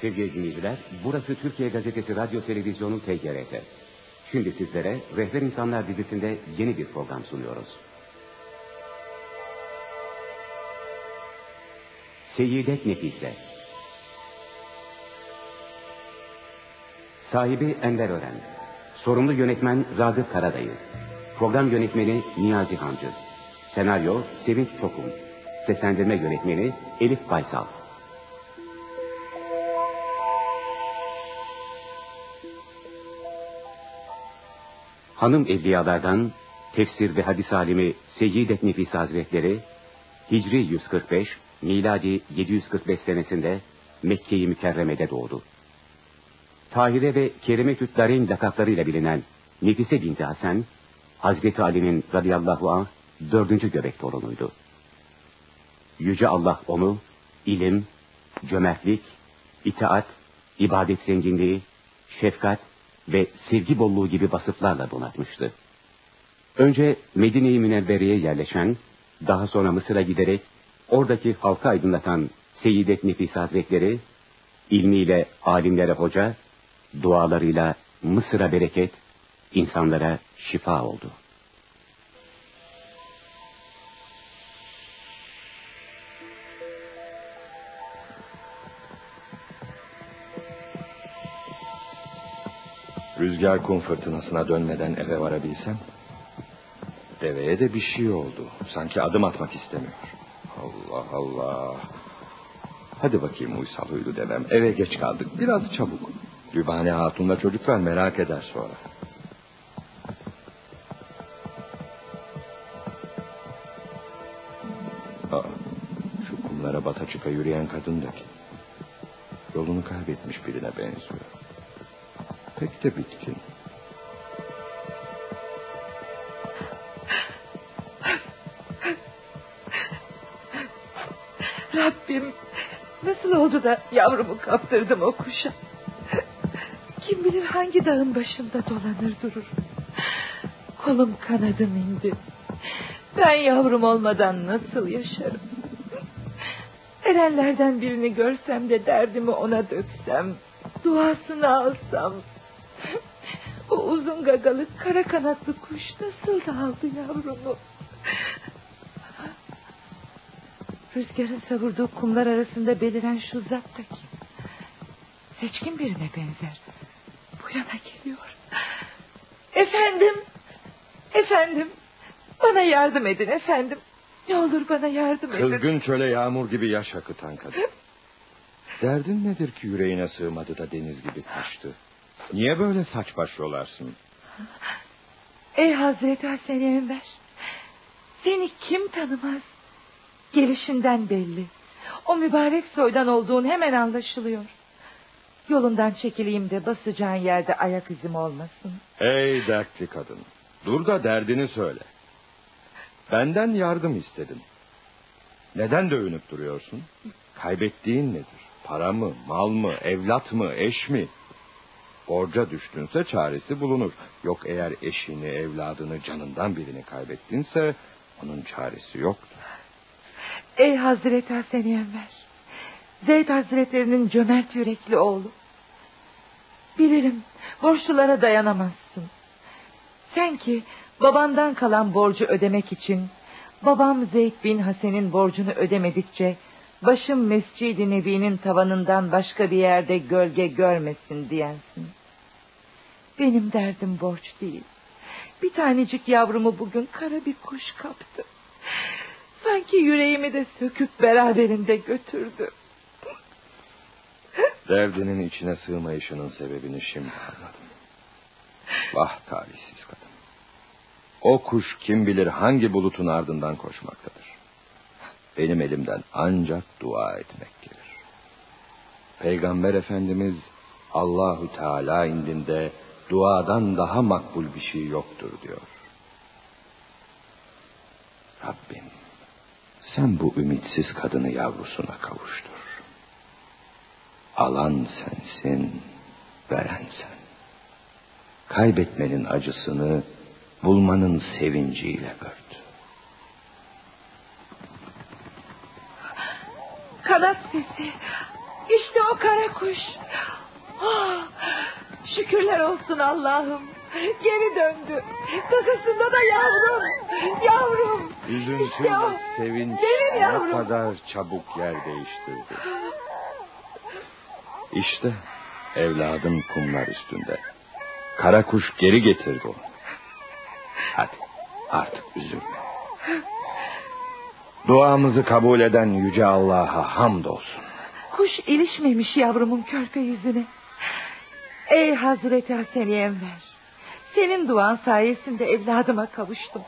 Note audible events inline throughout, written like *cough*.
Sevgili dinleyiciler, burası Türkiye Gazetesi Radyo Televizyonu TGRT. Şimdi sizlere Rehber İnsanlar dizisinde yeni bir program sunuyoruz. Seyyidet Nefise Sahibi Enver Ören. Sorumlu yönetmen Ragıp Karadayı. Program yönetmeni Niyazi Hancı. Senaryo Sevinç Çokum Seslendirme yönetmeni Elif Baysal Hanım evliyalardan tefsir ve hadis alimi Seyyidet Nefis Hazretleri Hicri 145, miladi 745 senesinde Mekke-i Mükerreme'de doğdu. Tahire ve Kerime Tüttar'ın lakaplarıyla bilinen Nefise binti Hasan, Hazreti Ali'nin radıyallahu anh dördüncü göbek torunuydu. Yüce Allah onu ilim, cömertlik, itaat, ibadet zenginliği, şefkat ve sevgi bolluğu gibi vasıflarla donatmıştı. Önce Medine-i Münevvere'ye yerleşen, daha sonra Mısır'a giderek oradaki halka aydınlatan Seyyidet Nefis Hazretleri, ilmiyle alimlere hoca, dualarıyla Mısır'a bereket, insanlara şifa oldu. Rüzgar kum fırtınasına dönmeden eve varabilsem. Deveye de bir şey oldu. Sanki adım atmak istemiyor. Allah Allah. Hadi bakayım uysal huylu devem. Eve geç kaldık. Biraz çabuk. Dübane Hatun'la çocuklar merak eder sonra. Aa, şu kumlara bata çıka yürüyen kadın da? Yolunu kaybetmiş birine benziyor. Pek de bitkin. Rabbim nasıl oldu da yavrumu kaptırdım o kuşa. Kim bilir hangi dağın başında dolanır durur. Kolum kanadım indi. Ben yavrum olmadan nasıl yaşarım? Erenlerden birini görsem de derdimi ona döksem. Duasını alsam. Uzun gagalı kara kanatlı kuş nasıl da aldı yavrumu? Rüzgarın savurduğu kumlar arasında beliren şu zat da kim? Seçkin birine benzer. Bu yana geliyor. Efendim. Efendim. Bana yardım edin efendim. Ne olur bana yardım edin. Kızgın çöle yağmur gibi yaş akıtan kadın. Derdin nedir ki yüreğine sığmadı da deniz gibi taştı? Niye böyle saç baş yolarsın? Ey Hazreti Hasan Enver. Seni kim tanımaz? Gelişinden belli. O mübarek soydan olduğun hemen anlaşılıyor. Yolundan çekileyim de basacağın yerde ayak izim olmasın. Ey dertli kadın. Dur da derdini söyle. Benden yardım istedin. Neden dövünüp duruyorsun? Kaybettiğin nedir? Para mı, mal mı, evlat mı, eş mi? Borca düştünse çaresi bulunur. Yok eğer eşini, evladını, canından birini kaybettinse onun çaresi yoktur. Ey Hazreti Hasan Enver. Zeyd Hazretlerinin cömert yürekli oğlu. Bilirim borçlulara dayanamazsın. Sen ki babandan kalan borcu ödemek için babam Zeyd bin Hasen'in borcunu ödemedikçe başım Mescid-i Nebi'nin tavanından başka bir yerde gölge görmesin diyensin. Benim derdim borç değil. Bir tanecik yavrumu bugün kara bir kuş kaptı. Sanki yüreğimi de söküp beraberinde götürdü. Derdinin içine sığmayışının sebebini şimdi anladım. Vah talihsiz kadın. O kuş kim bilir hangi bulutun ardından koşmaktadır. Benim elimden ancak dua etmek gelir. Peygamber Efendimiz Allahu Teala indinde duadan daha makbul bir şey yoktur diyor. Rabbim sen bu ümitsiz kadını yavrusuna kavuştur. Alan sensin, veren sen. Kaybetmenin acısını bulmanın sevinciyle ört. Kanat sesi. İşte o kara kuş. Oh, şükürler olsun Allah'ım. Geri döndü. Kakasında da yavrum. Yavrum. Üzüntü İşte o. sevinç Benim ne yavrum. kadar çabuk yer değiştirdi. İşte evladım kumlar üstünde. Kara kuş geri getirdi onu. Hadi artık üzülme. Duamızı kabul eden Yüce Allah'a hamdolsun. Kuş ilişmemiş yavrumun körpe yüzüne. Ey Hazreti Haseni Enver. Senin duan sayesinde evladıma kavuştum.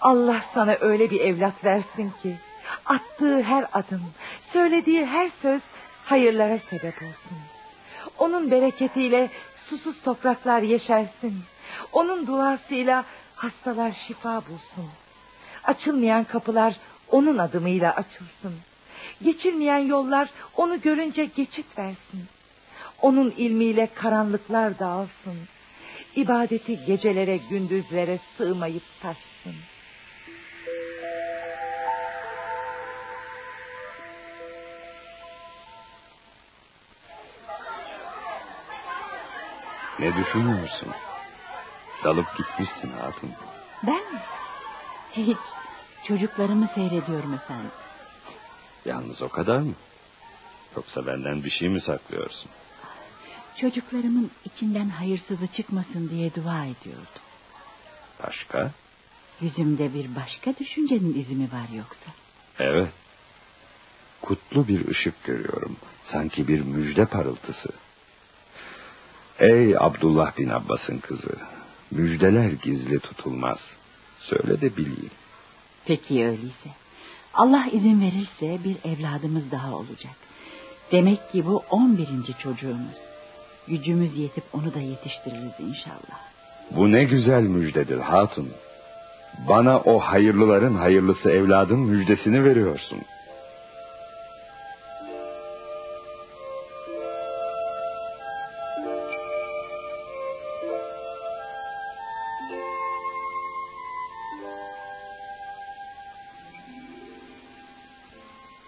Allah sana öyle bir evlat versin ki... ...attığı her adım, söylediği her söz hayırlara sebep olsun. Onun bereketiyle susuz topraklar yeşersin. Onun duasıyla hastalar şifa bulsun. Açılmayan kapılar onun adımıyla açılsın. Geçilmeyen yollar onu görünce geçit versin. Onun ilmiyle karanlıklar dağılsın. İbadeti gecelere gündüzlere sığmayıp taşsın. Ne düşünüyorsun? Dalıp gitmişsin hatun. Ben mi? Hiç. Çocuklarımı seyrediyorum efendim. Yalnız o kadar mı? Yoksa benden bir şey mi saklıyorsun? Çocuklarımın içinden hayırsızı çıkmasın diye dua ediyordum. Başka? Yüzümde bir başka düşüncenin izi mi var yoksa? Evet. Kutlu bir ışık görüyorum. Sanki bir müjde parıltısı. Ey Abdullah bin Abbas'ın kızı. Müjdeler gizli tutulmaz. Söyle de bileyim. Peki öyleyse. Allah izin verirse bir evladımız daha olacak. Demek ki bu on birinci çocuğumuz. Gücümüz yetip onu da yetiştiririz inşallah. Bu ne güzel müjdedir hatun. Bana o hayırlıların hayırlısı evladın müjdesini veriyorsun.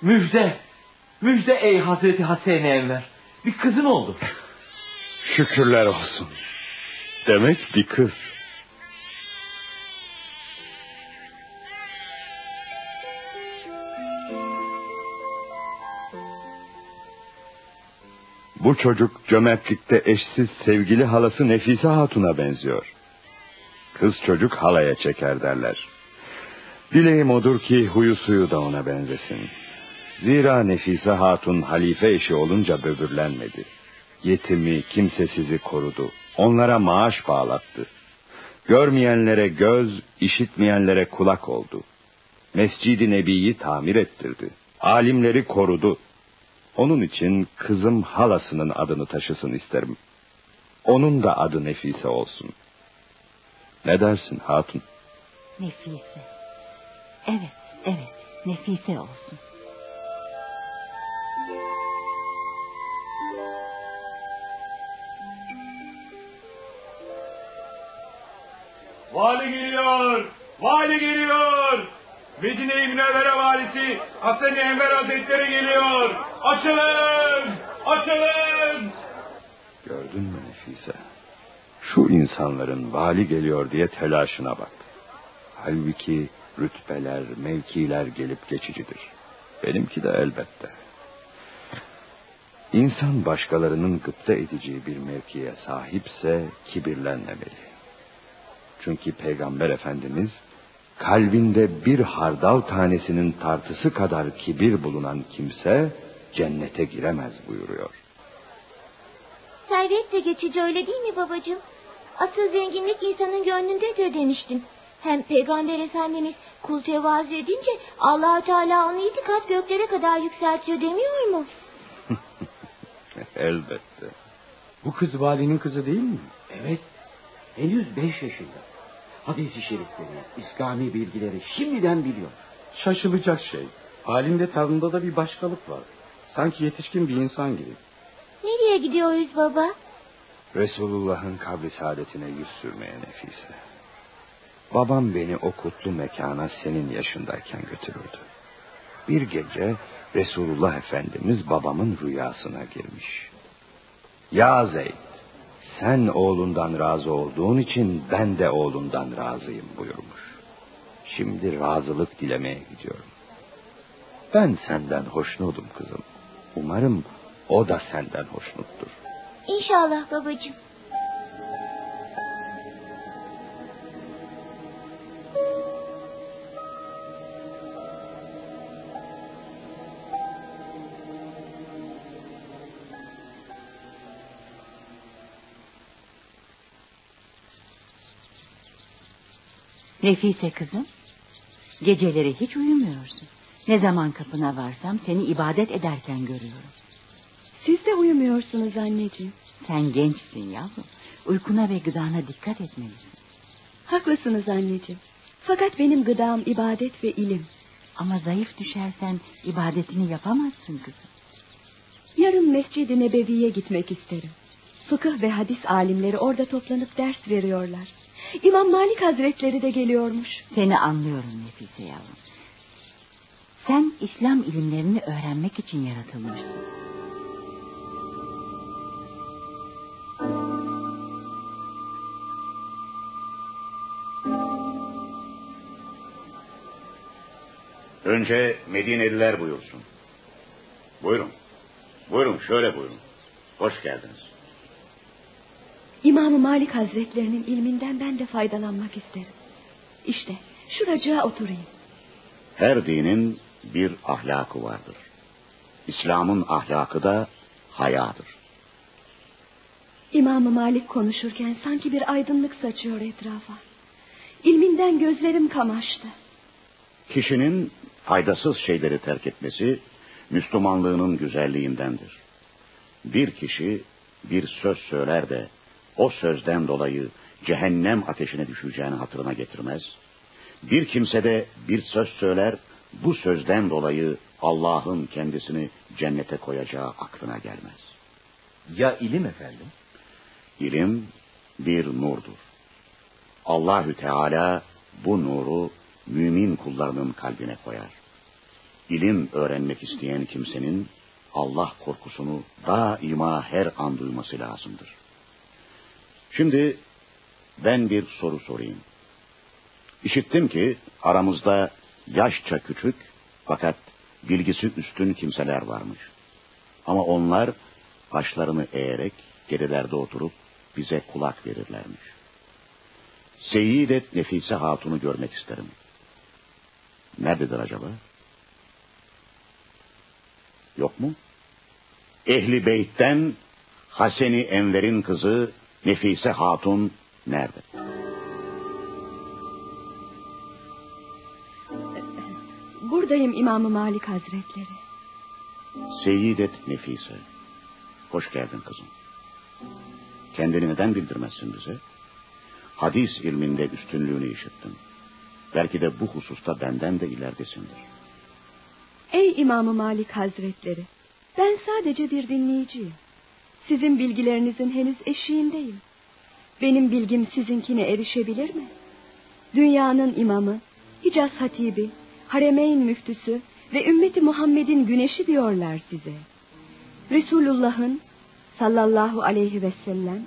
Müjde. Müjde ey Hazreti Hasan Enver. Bir kızın oldu. *laughs* Şükürler olsun. Demek bir kız. Bu çocuk cömertlikte eşsiz sevgili halası Nefise Hatun'a benziyor. Kız çocuk halaya çeker derler. Dileğim odur ki huyu suyu da ona benzesin. Zira Nefise Hatun halife eşi olunca böbürlenmedi. Yetimi, kimsesizi korudu. Onlara maaş bağlattı. Görmeyenlere göz, işitmeyenlere kulak oldu. Mescid-i Nebi'yi tamir ettirdi. Alimleri korudu. Onun için kızım halasının adını taşısın isterim. Onun da adı Nefise olsun. Ne dersin hatun? Nefise. Evet, evet. Nefise olsun. Vali geliyor! Vali geliyor! Medine-i Münevvere valisi Hasan-ı Enver Hazretleri geliyor! Açılın! Açılın! Gördün mü Nefise? Şu insanların vali geliyor diye telaşına bak. Halbuki rütbeler, mevkiler gelip geçicidir. Benimki de elbette. İnsan başkalarının gıpta edeceği bir mevkiye sahipse kibirlenmemeli. Çünkü Peygamber Efendimiz kalbinde bir hardal tanesinin tartısı kadar kibir bulunan kimse cennete giremez buyuruyor. Servet de geçici öyle değil mi babacığım? Asıl zenginlik insanın gönlündedir demiştin. Hem Peygamber Efendimiz kul tevazu edince allah Teala onu iki kat göklere kadar yükseltiyor demiyor mu? *laughs* Elbette. Bu kız valinin kızı değil mi? Evet. Henüz beş yaşında. Hadis-i şerifleri, İslami bilgileri şimdiden biliyor. Şaşılacak şey. Halinde tavrında da bir başkalık var. Sanki yetişkin bir insan gibi. Nereye gidiyoruz baba? Resulullah'ın kabri saadetine yüz sürmeye Nefise. Babam beni o kutlu mekana senin yaşındayken götürürdü. Bir gece Resulullah Efendimiz babamın rüyasına girmiş. Ya Zeyd, sen oğlundan razı olduğun için ben de oğlundan razıyım buyurmuş. Şimdi razılık dilemeye gidiyorum. Ben senden hoşnutum kızım. Umarım o da senden hoşnuttur. İnşallah babacığım. Nefise kızım. Geceleri hiç uyumuyorsun. Ne zaman kapına varsam seni ibadet ederken görüyorum. Siz de uyumuyorsunuz anneciğim. Sen gençsin yavrum. Uykuna ve gıdana dikkat etmelisin. Haklısınız anneciğim. Fakat benim gıdam ibadet ve ilim. Ama zayıf düşersen ibadetini yapamazsın kızım. Yarın Mescid-i Nebevi'ye gitmek isterim. Fıkıh ve hadis alimleri orada toplanıp ders veriyorlar. İmam Malik Hazretleri de geliyormuş. Seni anlıyorum Nefise yavrum. Sen İslam ilimlerini öğrenmek için yaratılmışsın. Önce Medineliler buyursun. Buyurun. Buyurun şöyle buyurun. Hoş geldiniz. İmam Malik Hazretlerinin ilminden ben de faydalanmak isterim. İşte şuracığa oturayım. Her dinin bir ahlakı vardır. İslam'ın ahlakı da hayadır. İmam Malik konuşurken sanki bir aydınlık saçıyor etrafa. İlminden gözlerim kamaştı. Kişinin faydasız şeyleri terk etmesi Müslümanlığının güzelliğindendir. Bir kişi bir söz söyler de o sözden dolayı cehennem ateşine düşeceğini hatırına getirmez. Bir kimse de bir söz söyler, bu sözden dolayı Allah'ın kendisini cennete koyacağı aklına gelmez. Ya ilim efendim? İlim bir nurdur. Allahü Teala bu nuru mümin kullarının kalbine koyar. İlim öğrenmek isteyen kimsenin Allah korkusunu daima her an duyması lazımdır. Şimdi ben bir soru sorayım. İşittim ki aramızda yaşça küçük fakat bilgisi üstün kimseler varmış. Ama onlar başlarını eğerek gerilerde oturup bize kulak verirlermiş. Seyyidet Nefise Hatun'u görmek isterim. Nerededir acaba? Yok mu? Ehli Beyt'ten Haseni Enver'in kızı Nefise Hatun nerede? Buradayım İmam Malik Hazretleri. Seyyidet Nefise. Hoş geldin kızım. Kendini neden bildirmezsin bize? Hadis ilminde üstünlüğünü işittim. Belki de bu hususta benden de ileridesindir. Ey İmam Malik Hazretleri. Ben sadece bir dinleyiciyim. Sizin bilgilerinizin henüz eşiğindeyim. Benim bilgim sizinkine erişebilir mi? Dünyanın imamı, Hicaz Hatibi, Haremeyn müftüsü ve ümmeti Muhammed'in güneşi diyorlar size. Resulullah'ın sallallahu aleyhi ve sellem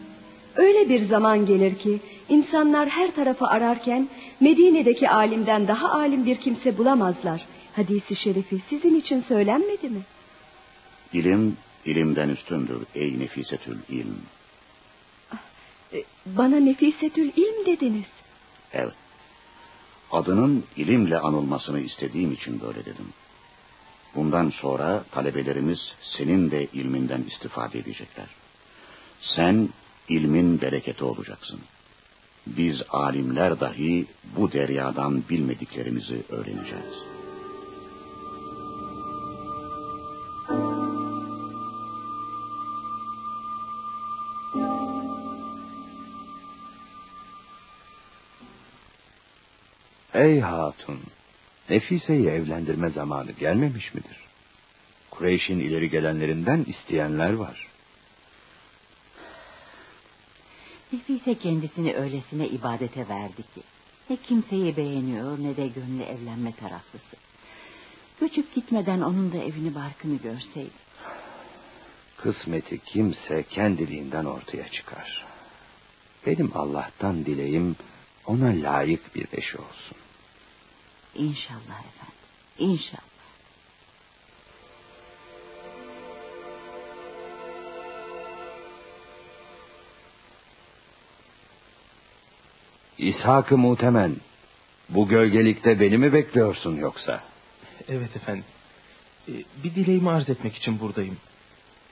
öyle bir zaman gelir ki insanlar her tarafı ararken Medine'deki alimden daha alim bir kimse bulamazlar. Hadisi şerifi sizin için söylenmedi mi? İlim ilimden üstündür ey nefisetül ilm. E, Bana nefisetül ilm dediniz. Evet. Adının ilimle anılmasını istediğim için böyle dedim. Bundan sonra talebelerimiz senin de ilminden istifade edecekler. Sen ilmin bereketi olacaksın. Biz alimler dahi bu deryadan bilmediklerimizi öğreneceğiz. Ey hatun, Nefise'yi evlendirme zamanı gelmemiş midir? Kureyş'in ileri gelenlerinden isteyenler var. Nefise kendisini öylesine ibadete verdi ki. Ne kimseyi beğeniyor ne de gönlü evlenme taraflısı. Göçüp gitmeden onun da evini barkını görseydim. Kısmeti kimse kendiliğinden ortaya çıkar. Benim Allah'tan dileğim ona layık bir eşi olsun. İnşallah efendim. İnşallah. İshak-ı Mutemen, bu gölgelikte beni mi bekliyorsun yoksa? Evet efendim. Ee, Bir dileğimi arz etmek için buradayım.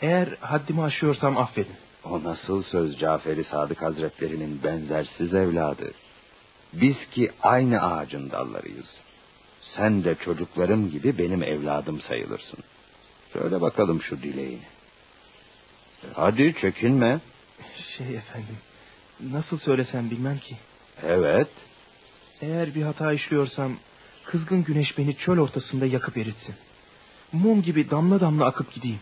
Eğer haddimi aşıyorsam affedin. O nasıl söz Caferi Sadık Hazretlerinin benzersiz evladı. Biz ki aynı ağacın dallarıyız. Sen de çocuklarım gibi benim evladım sayılırsın. Söyle bakalım şu dileğini. Hadi çekinme. Şey efendim, nasıl söylesem bilmem ki. Evet. Eğer bir hata işliyorsam kızgın güneş beni çöl ortasında yakıp eritsin. Mum gibi damla damla akıp gideyim.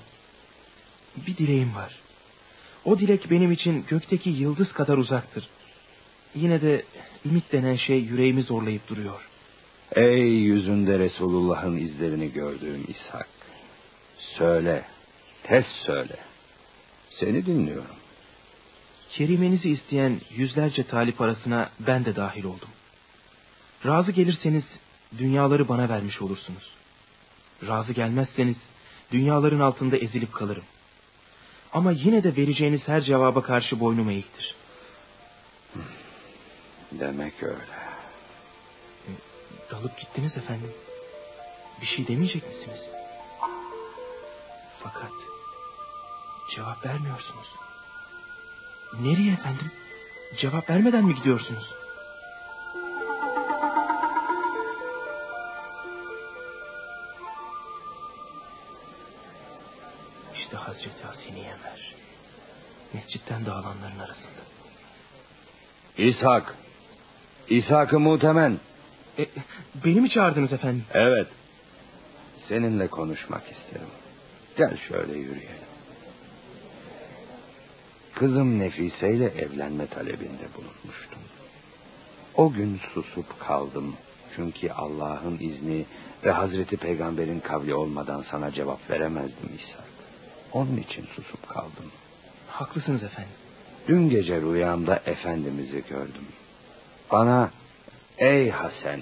Bir dileğim var. O dilek benim için gökteki yıldız kadar uzaktır. Yine de ümit denen şey yüreğimi zorlayıp duruyor. Ey yüzünde Resulullah'ın izlerini gördüğüm İshak. Söyle, tez söyle. Seni dinliyorum. Kerimenizi isteyen yüzlerce talip arasına ben de dahil oldum. Razı gelirseniz dünyaları bana vermiş olursunuz. Razı gelmezseniz dünyaların altında ezilip kalırım. Ama yine de vereceğiniz her cevaba karşı boynum eğiktir. Demek öyle. Dalıp gittiniz efendim. Bir şey demeyecek misiniz? Fakat cevap vermiyorsunuz. Nereye efendim? Cevap vermeden mi gidiyorsunuz? İşte Hazreti Haseniye Enver. Mescitten dağılanların arasında. İshak. İshak-ı Mutemen. E, beni mi çağırdınız efendim? Evet. Seninle konuşmak isterim. Gel şöyle yürüyelim. Kızım Nefise ile evlenme talebinde bulunmuştum. O gün susup kaldım. Çünkü Allah'ın izni ve Hazreti Peygamber'in kavli olmadan sana cevap veremezdim İshak. Onun için susup kaldım. Haklısınız efendim. Dün gece rüyamda Efendimiz'i gördüm. Bana ey Hasan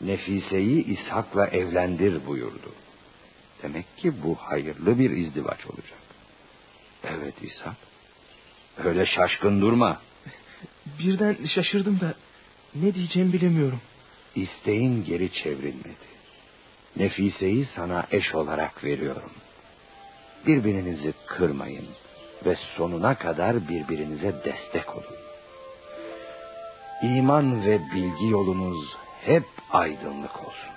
Nefise'yi İshak'la evlendir buyurdu. Demek ki bu hayırlı bir izdivaç olacak. Evet İshak. Öyle şaşkın durma. *laughs* Birden şaşırdım da ne diyeceğimi bilemiyorum. İsteğin geri çevrilmedi. Nefise'yi sana eş olarak veriyorum. Birbirinizi kırmayın ve sonuna kadar birbirinize destek olun. İman ve bilgi yolunuz hep aydınlık olsun.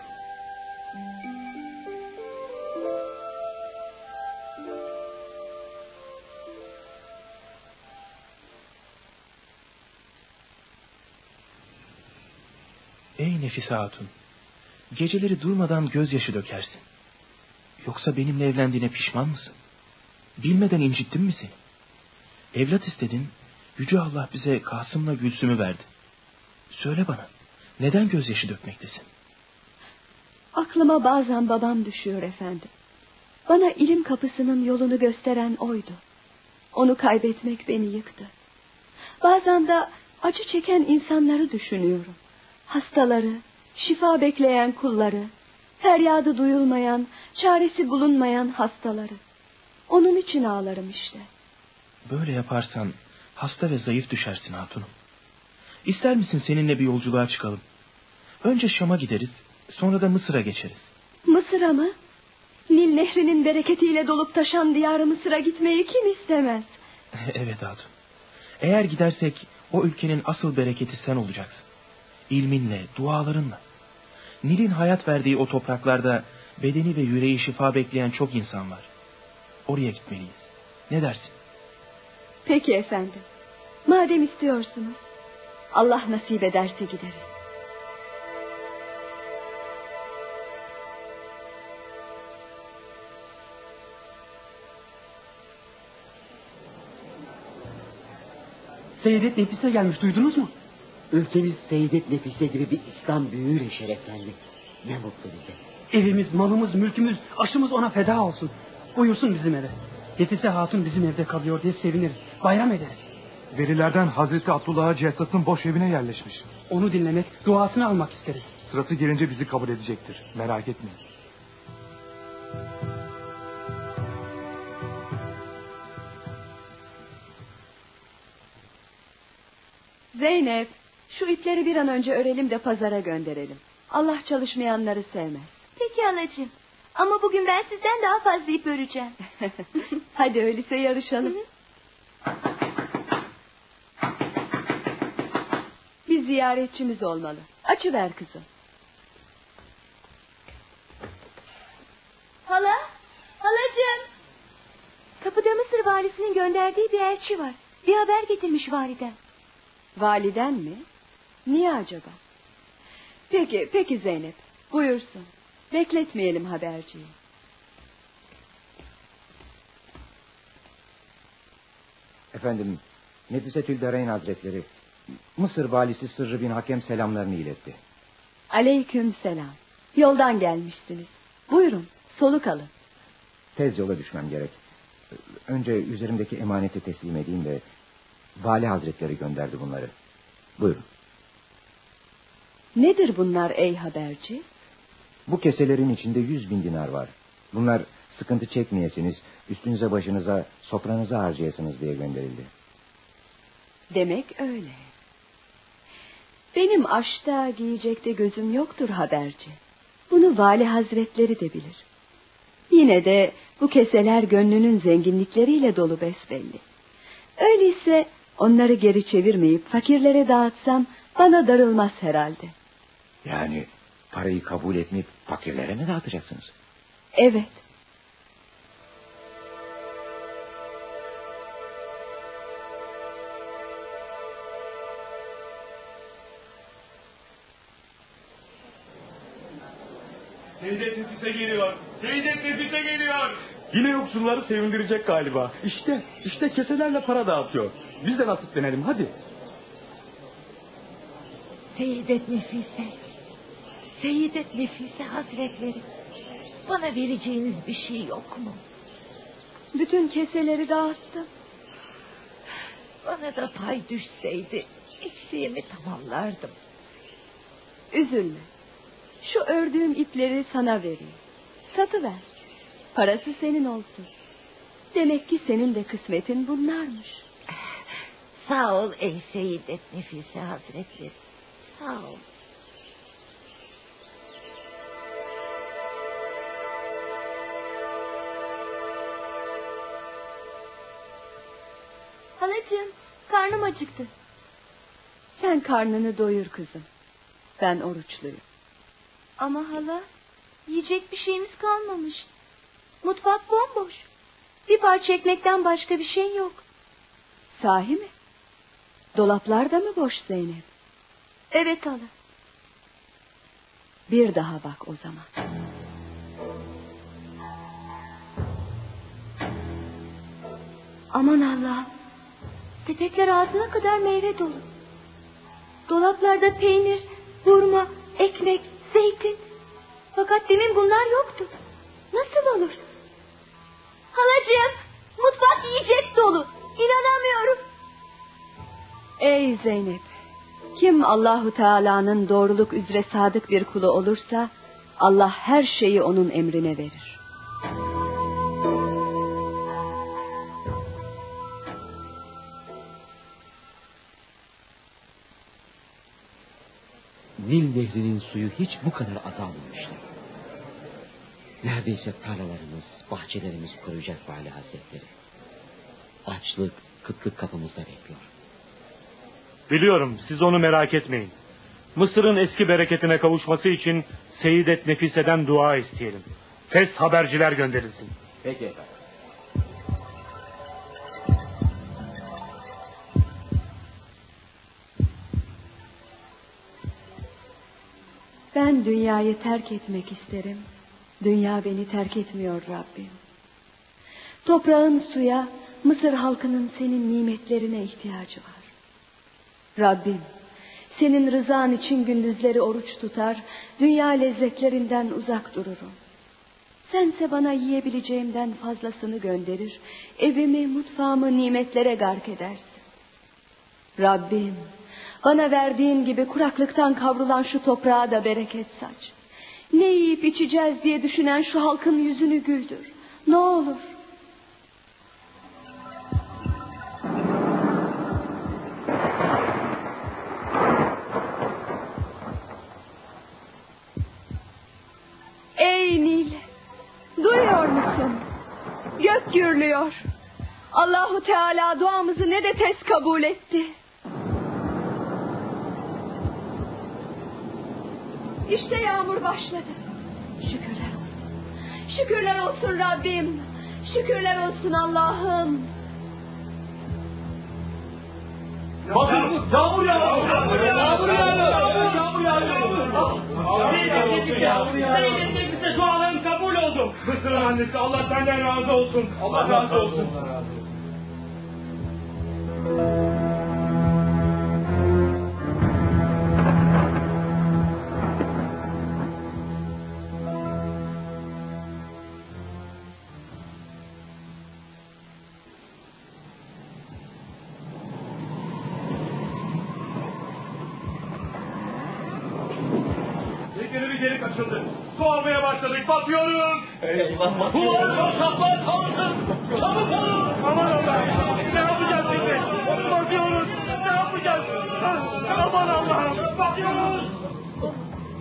Ey Nefise Hatun, geceleri durmadan gözyaşı dökersin. Yoksa benimle evlendiğine pişman mısın? Bilmeden incittim mi seni? Evlat istedin, Yüce Allah bize Kasım'la Gülsüm'ü verdi. Söyle bana, neden gözyaşı dökmektesin? Aklıma bazen babam düşüyor efendim. Bana ilim kapısının yolunu gösteren oydu. Onu kaybetmek beni yıktı. Bazen de acı çeken insanları düşünüyorum. Hastaları, şifa bekleyen kulları, feryadı duyulmayan, çaresi bulunmayan hastaları. Onun için ağlarım işte. Böyle yaparsan hasta ve zayıf düşersin hatunum. İster misin seninle bir yolculuğa çıkalım? Önce Şam'a gideriz, sonra da Mısır'a geçeriz. Mısır'a mı? Nil nehrinin bereketiyle dolup taşan diyarı Mısır'a gitmeyi kim istemez? *laughs* evet hatun. Eğer gidersek o ülkenin asıl bereketi sen olacaksın. İlminle, dualarınla. Nil'in hayat verdiği o topraklarda bedeni ve yüreği şifa bekleyen çok insan var. Oraya gitmeliyiz. Ne dersin? Peki efendim. Madem istiyorsunuz. Allah nasip ederse gideriz. Seydet Nefise gelmiş duydunuz mu? Ülkemiz Seydet Nefise gibi bir İslam büyüğüyle şereflendi. Ne mutlu bize. Evimiz, malımız, mülkümüz, aşımız ona feda olsun. Buyursun bizim eve. Nefise Hatun bizim evde kalıyor diye seviniriz. Bayram ederiz. Verilerden Hazreti Abdullah'a Cessas'ın boş evine yerleşmiş. Onu dinlemek, duasını almak isteriz. Sırası gelince bizi kabul edecektir. Merak etmeyin. Zeynep, şu ipleri bir an önce örelim de pazara gönderelim. Allah çalışmayanları sevmez. Peki anacığım. Ama bugün ben sizden daha fazla ip öreceğim. *laughs* Hadi öyleyse yarışalım. Ziyaretçimiz olmalı. Açıver kızım. Hala, halacığım. Kapıda Mısır valisinin gönderdiği bir elçi var. Bir haber getirmiş validen. Validen mi? Niye acaba? Peki, peki Zeynep. Buyursun. Bekletmeyelim haberciyi. Efendim, Nefise Tüldereyn Hazretleri, Mısır valisi Sırrı bin Hakem selamlarını iletti. Aleyküm selam. Yoldan gelmişsiniz. Buyurun, soluk alın. Tez yola düşmem gerek. Önce üzerimdeki emaneti teslim edeyim de... ...Vali Hazretleri gönderdi bunları. Buyurun. Nedir bunlar ey haberci? Bu keselerin içinde yüz bin dinar var. Bunlar sıkıntı çekmeyesiniz, üstünüze başınıza, sofranıza harcayasınız diye gönderildi. Demek öyle. Benim aşta giyecekte gözüm yoktur haberci. Bunu vali hazretleri de bilir. Yine de bu keseler gönlünün zenginlikleriyle dolu besbelli. Öyleyse onları geri çevirmeyip fakirlere dağıtsam bana darılmaz herhalde. Yani parayı kabul etmeyip fakirlere mi dağıtacaksınız? Evet. Nefise geliyor. Teyze Nefise geliyor. Yine yoksulları sevindirecek galiba. İşte, işte keselerle para dağıtıyor. Biz de nasiplenelim hadi. Seyyidet Nefise. Seyyidet Nefise Hazretleri. Bana vereceğiniz bir şey yok mu? Bütün keseleri dağıttım. Bana da pay düşseydi eksiğimi tamamlardım. Üzülme. Şu ördüğüm ipleri sana vereyim. Satıver. Parası senin olsun. Demek ki senin de kısmetin bunlarmış. *laughs* Sağ ol ey Seyyidet Nefise Hazretleri. Sağ ol. Halacığım, karnım acıktı. Sen karnını doyur kızım. Ben oruçluyum. Ama hala, yiyecek bir şeyimiz kalmamış. Mutfak bomboş. Bir parça ekmekten başka bir şey yok. Sahi mi? Dolaplar da mı boş Zeynep? Evet hala. Bir daha bak o zaman. Aman Allah'ım. Sepetler ağzına kadar meyve dolu. Dolaplarda peynir, hurma, ekmek, zeytin. Fakat demin bunlar yoktu. Nasıl olur? Halacığım, mutfak yiyecek dolu. İnanamıyorum. Ey Zeynep, kim Allahu Teala'nın doğruluk üzere sadık bir kulu olursa Allah her şeyi onun emrine verir. Nil nehrinin suyu hiç bu kadar azalmamıştı. Neredeyse tarlalarımız, bahçelerimiz kuruyacak Vali Hazretleri. Açlık, kıtlık kapımızda bekliyor. Biliyorum siz onu merak etmeyin. Mısır'ın eski bereketine kavuşması için Seyyidet Nefise'den dua isteyelim. Tez haberciler gönderilsin. Peki efendim. Ben dünyayı terk etmek isterim. Dünya beni terk etmiyor Rabbim. Toprağın suya, Mısır halkının senin nimetlerine ihtiyacı var. Rabbim, senin rızan için gündüzleri oruç tutar Dünya lezzetlerinden uzak dururum. Sense bana yiyebileceğimden fazlasını gönderir. Evimi, mutfağımı nimetlere gark edersin. Rabbim, bana verdiğin gibi kuraklıktan kavrulan şu toprağa da bereket saç. Ne yiyip içeceğiz diye düşünen şu halkın yüzünü güldür. Ne olur. Ey Nil, duyuyor musun? Gök gürlüyor. Allahu Teala duamızı ne de tez kabul etti. İşte yağmur başladı. Şükürler olsun. Şükürler olsun Rabbim. Şükürler olsun Allah'ım. Bakın yağmur yağıyor. Yağmur yağıyor. Yağmur yağıyor. Yağmur yağıyor. Senin duaların kabul oldu. Mısır'ın annesi Allah senden razı olsun. Allah razı olsun. Yeni Batıyoruz.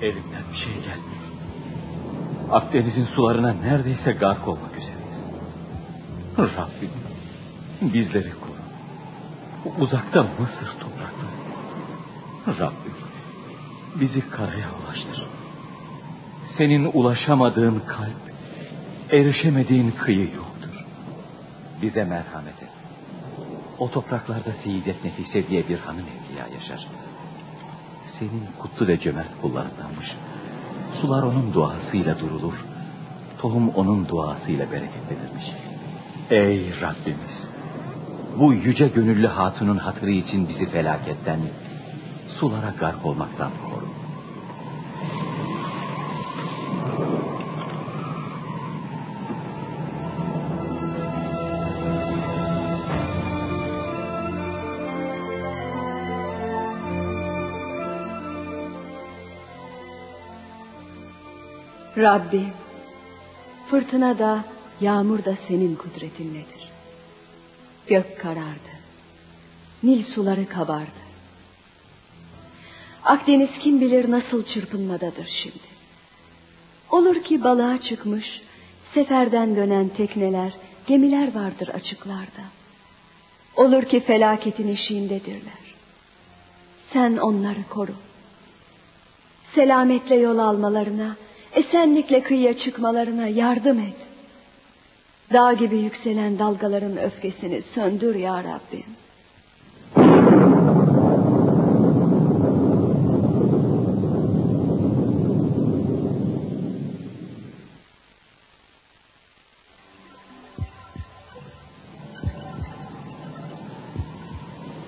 Elimden bir şey gelmiyor. Akdeniz'in sularına neredeyse gark olmak üzereyiz. Rabbim bizleri koru. Uzakta Mısır toprakları. Rabbim bizi karaya ulaştır. Senin ulaşamadığın kalp, erişemediğin kıyı yoktur. Bize merhamet et. O topraklarda Seyidet Nefise diye bir hanım evliya yaşar. Senin kutlu ve cömert kullarındanmış. Sular onun duasıyla durulur. Tohum onun duasıyla bereketlenirmiş. Ey Rabbimiz! Bu yüce gönüllü hatunun hatırı için bizi felaketten, sulara gark olmaktan koru. Rabbim, fırtına da yağmur da senin kudretinledir. Gök karardı. Nil suları kabardı. Akdeniz kim bilir nasıl çırpınmadadır şimdi. Olur ki balığa çıkmış, seferden dönen tekneler, gemiler vardır açıklarda. Olur ki felaketin eşiğindedirler. Sen onları koru. Selametle yol almalarına, esenlikle kıyıya çıkmalarına yardım et. Dağ gibi yükselen dalgaların öfkesini söndür ya Rabbim.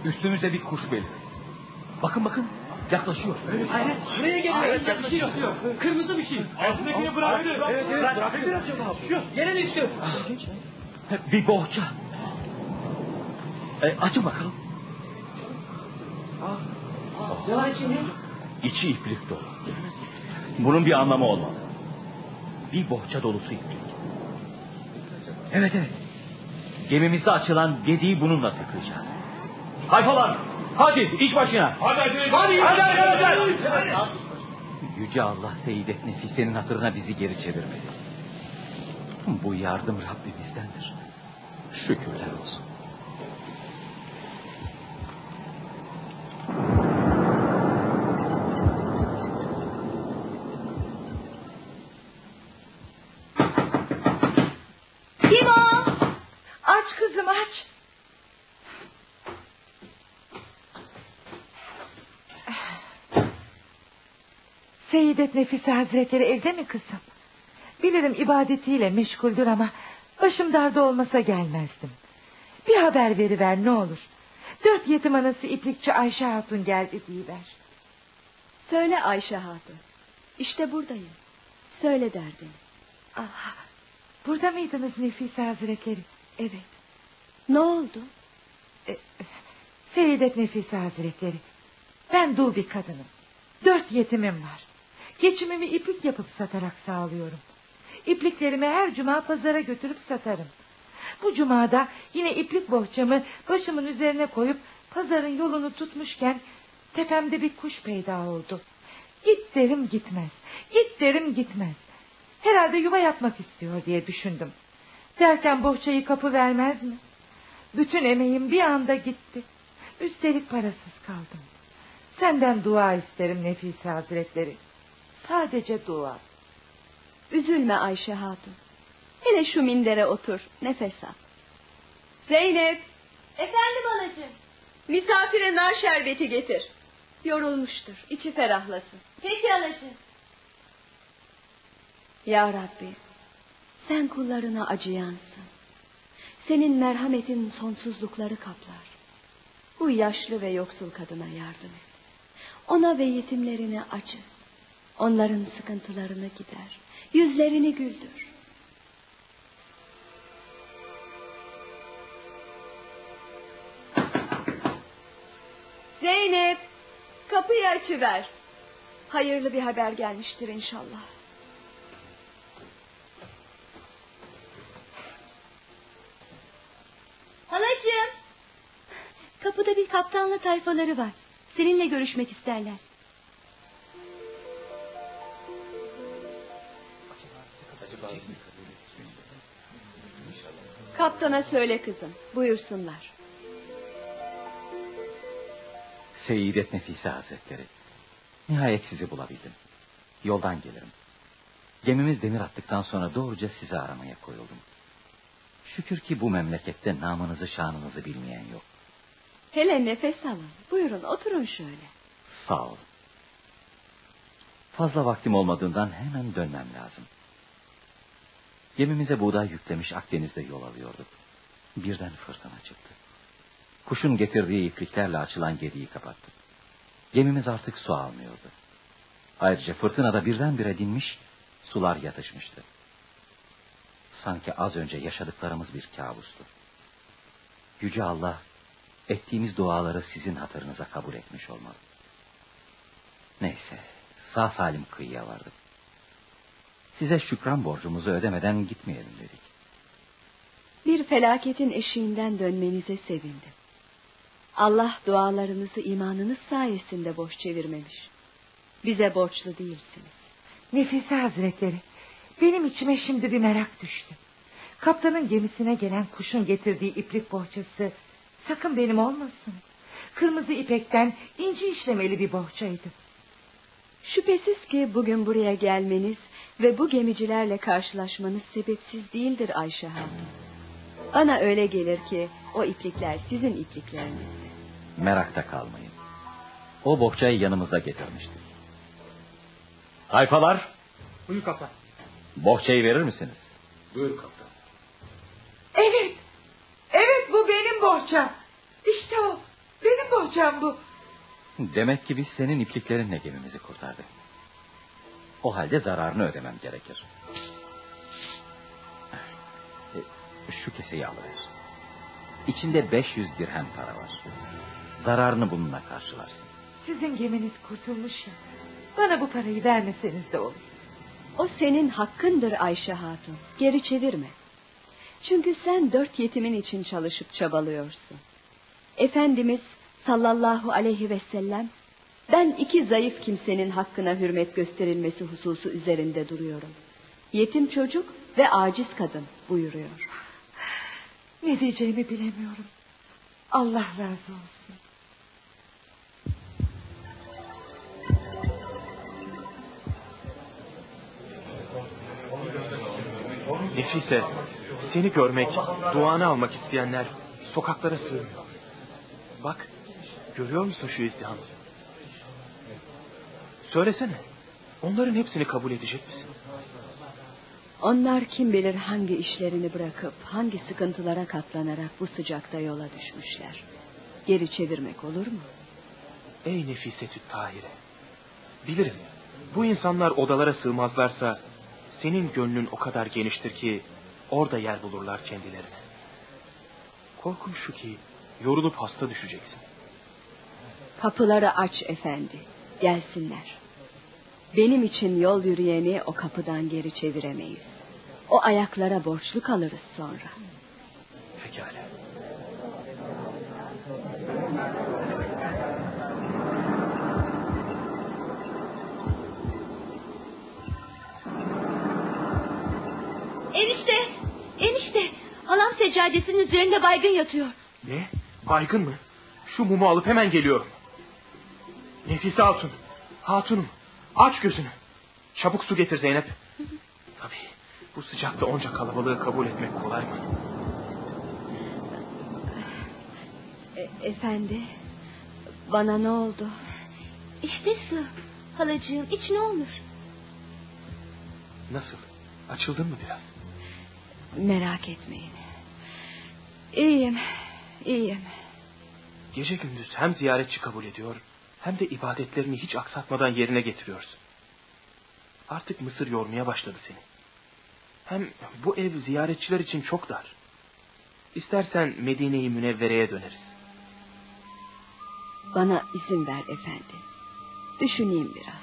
Üstümüze bir kuş belirdi. Bakın bakın yaklaşıyor. Hayır. Şuraya geliyor. Yaklaşıyor. Kırmızı bir şey. Altındakini bıraktı. Evet evet. Bıraktı. Şu yere düştü. Bir bohça. E, açın bakalım. Ne var içinde? İçi iplik dolu. Bunun bir anlamı olmalı. Bir bohça dolusu iplik. Evet evet. Gemimizde açılan gediği bununla tıkayacağız. Hayfalar hadi iş başına. Hadi hadi. Hadi, hadi hadi, arkadaşlar. Yüce Allah Seyyidet Nefise'nin hatırına bizi geri çevirmedi. Bu yardım Rabbimizdendir. Şükürler olsun. Kim o? Aç kızım aç. Seyyidet Nefise Hazretleri evde mi kızım? Bilirim ibadetiyle meşguldür ama başım darda olmasa gelmezdim. Bir haber veriver ne olur. Dört yetim anası iplikçi Ayşe Hatun geldi diyiver. Söyle Ayşe Hatun. İşte buradayım. Söyle derdini. Ah, burada mıydınız Nefise Hazretleri? Evet. Ne oldu? E, Seyidet Nefise Hazretleri. Ben dul bir kadınım. Dört yetimim var. Geçimimi iplik yapıp satarak sağlıyorum. İpliklerimi her cuma pazara götürüp satarım. Bu cumada yine iplik bohçamı başımın üzerine koyup pazarın yolunu tutmuşken tepemde bir kuş peyda oldu. Git derim gitmez. Git derim gitmez. Herhalde yuva yapmak istiyor diye düşündüm. Derken bohçayı kapı vermez mi? Bütün emeğim bir anda gitti. Üstelik parasız kaldım. Senden dua isterim Nefise Hazretleri. Sadece dua. Üzülme Ayşe Hatun. Hele şu mindere otur, nefes al. Zeynep! Efendim halacığım. Misafire nar şerbeti getir. Yorulmuştur, içi ferahlasın. Peki halacığım. Ya Rabbi, sen kullarına acıyansın. Senin merhametin sonsuzlukları kaplar. Bu yaşlı ve yoksul kadına yardım et. Ona ve yetimlerine acı. Onların sıkıntılarını gider. Yüzlerini güldür. Zeynep, kapıyı açıver. Hayırlı bir haber gelmiştir inşallah. Halacığım. Kapıda bir kaptanla tayfaları var. Seninle görüşmek isterler. Kaptana söyle kızım, buyursunlar. Seyyidet Nefise Hazretleri. Nihayet sizi bulabildim. Yoldan gelirim. Gemimiz demir attıktan sonra doğruca sizi aramaya koyuldum. Şükür ki bu memlekette namınızı şanınızı bilmeyen yok. Hele nefes alın. Buyurun oturun şöyle. Sağ olun. Fazla vaktim olmadığından hemen dönmem lazım. Gemimize buğday yüklemiş Akdeniz'de yol alıyorduk. Birden fırtına çıktı. Kuşun getirdiği ipliklerle açılan gediği kapattık. Gemimiz artık su almıyordu. Ayrıca fırtınada birdenbire dinmiş, sular yatışmıştı. Sanki az önce yaşadıklarımız bir kabustu. Yüce Allah ettiğimiz duaları sizin hatırınıza kabul etmiş olmalı. Neyse, sağ salim kıyıya vardık. Size şükran borcumuzu ödemeden gitmeyelim dedik. Bir felaketin eşiğinden dönmenize sevindim. Allah dualarınızı imanınız sayesinde boş çevirmemiş. Bize borçlu değilsiniz. Nefise Hazretleri, benim içime şimdi bir merak düştü. Kaptanın gemisine gelen kuşun getirdiği iplik bohçası sakın benim olmasın. Kırmızı ipekten inci işlemeli bir bohçaydı. Şüphesiz ki bugün buraya gelmeniz ve bu gemicilerle karşılaşmanız sebepsiz değildir Ayşe Hanım. Bana öyle gelir ki o iplikler sizin iplikleriniz. Merakta kalmayın. O bohçayı yanımıza getirmiştik. Tayfalar, Buyur kaptan. bohçayı verir misiniz? Buyur kaptan. Evet, evet bu benim bohçam. İşte o, benim bohçam bu. Demek ki biz senin ipliklerinle gemimizi kurtardık. O halde zararını ödemem gerekir. E, Şu keseyi alıver. İçinde 500 dirhem para var. Zararını bununla karşılarsın. Sizin geminiz kurtulmuş ya. Bana bu parayı vermeseniz de olur. O senin hakkındır Ayşe Hatun. Geri çevirme. Çünkü sen dört yetimin için çalışıp çabalıyorsun. Efendimiz sallallahu aleyhi ve sellem ben iki zayıf kimsenin hakkına hürmet gösterilmesi hususu üzerinde duruyorum. Yetim çocuk ve aciz kadın buyuruyor. Ne diyeceğimi bilemiyorum. Allah razı olsun. Nefise, seni görmek, duanı almak isteyenler sokaklara sığmıyor. Bak, görüyor musun şu izdihamı? Söylesene, onların hepsini kabul edecek misin? Onlar kim bilir hangi işlerini bırakıp hangi sıkıntılara katlanarak bu sıcakta yola düşmüşler. Geri çevirmek olur mu? Ey Nefise Tahire, bilirim Bu insanlar odalara sığmazlarsa senin gönlün o kadar geniştir ki orada yer bulurlar kendilerine. Korkum şu ki yorulup hasta düşeceksin. Kapıları aç efendi. Gelsinler. Benim için yol yürüyeni o kapıdan geri çeviremeyiz. O ayaklara borçlu kalırız sonra. Pekala. Enişte, enişte. Halam seccadesinin üzerinde baygın yatıyor. Ne? Baygın mı? Şu mumu alıp hemen geliyorum. Nefise Hatun. Hatunum. Aç gözünü. Çabuk su getir Zeynep. Tabii bu sıcakta onca kalabalığı kabul etmek kolay mı? E, efendi, bana ne oldu? İşte su. Halacığım iç ne olur. Nasıl? Açıldın mı biraz? Merak etmeyin. İyiyim, iyiyim. Gece gündüz hem ziyaretçi kabul ediyor hem de ibadetlerini hiç aksatmadan yerine getiriyorsun. Artık Mısır yormaya başladı seni. Hem bu ev ziyaretçiler için çok dar. İstersen Medine-i Münevvere'ye döneriz. Bana izin ver efendi. Düşüneyim biraz.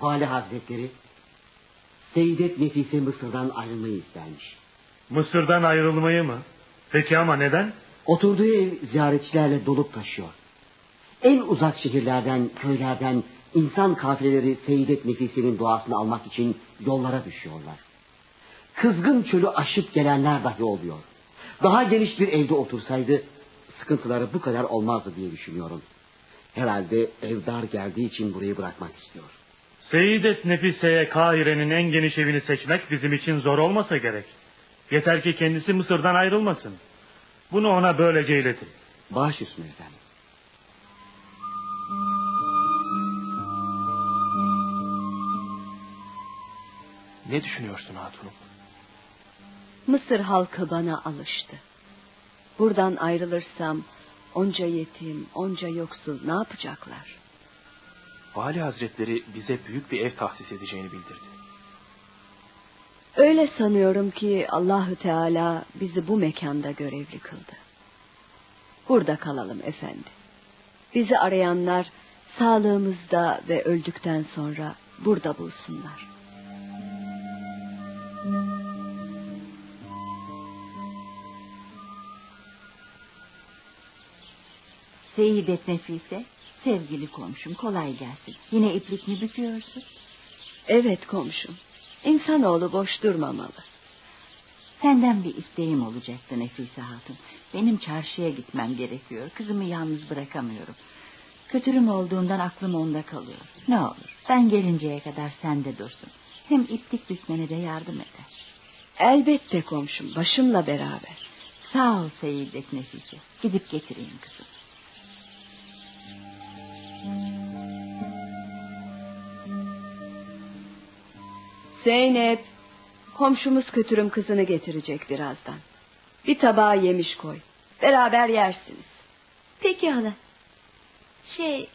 Vali Hazretleri Seyyidet Nefise Mısır'dan ayrılmayı istermiş. Mısır'dan ayrılmayı mı? Peki ama neden? Oturduğu ev ziyaretçilerle dolup taşıyor. En uzak şehirlerden, köylerden insan kafileleri Seyyidet Nefise'nin duasını almak için yollara düşüyorlar. Kızgın çölü aşıp gelenler dahi oluyor. Daha geniş bir evde otursaydı sıkıntıları bu kadar olmazdı diye düşünüyorum. Herhalde ev dar geldiği için burayı bırakmak istiyor. Seyyidet Nefise'ye Kahire'nin en geniş evini seçmek bizim için zor olmasa gerek. Yeter ki kendisi Mısır'dan ayrılmasın. Bunu ona böylece iletin. Baş üstüne efendim. Ne düşünüyorsun hatunum? Mısır halkı bana alıştı. Buradan ayrılırsam onca yetim, onca yoksul ne yapacaklar? Vali Hazretleri bize büyük bir ev tahsis edeceğini bildirdi. Öyle sanıyorum ki Allahü Teala bizi bu mekanda görevli kıldı. Burada kalalım efendi. Bizi arayanlar sağlığımızda ve öldükten sonra burada bulsunlar. Seyyidet Nefise, sevgili komşum kolay gelsin. Yine iplik mi büküyorsun? Evet komşum. İnsanoğlu boş durmamalı. Senden bir isteğim olacaktı Nefise Hatun. Benim çarşıya gitmem gerekiyor. Kızımı yalnız bırakamıyorum. Kötürüm olduğundan aklım onda kalıyor. Ne olur ben gelinceye kadar sende dursun. Hem iplik bükmene de yardım eder. Elbette komşum başımla beraber. Sağ ol Seyyidet Nefise. Gidip getireyim kızım. Zeynep, komşumuz kötürüm kızını getirecek birazdan. Bir tabağa yemiş koy. Beraber yersiniz. Peki hala. Şey,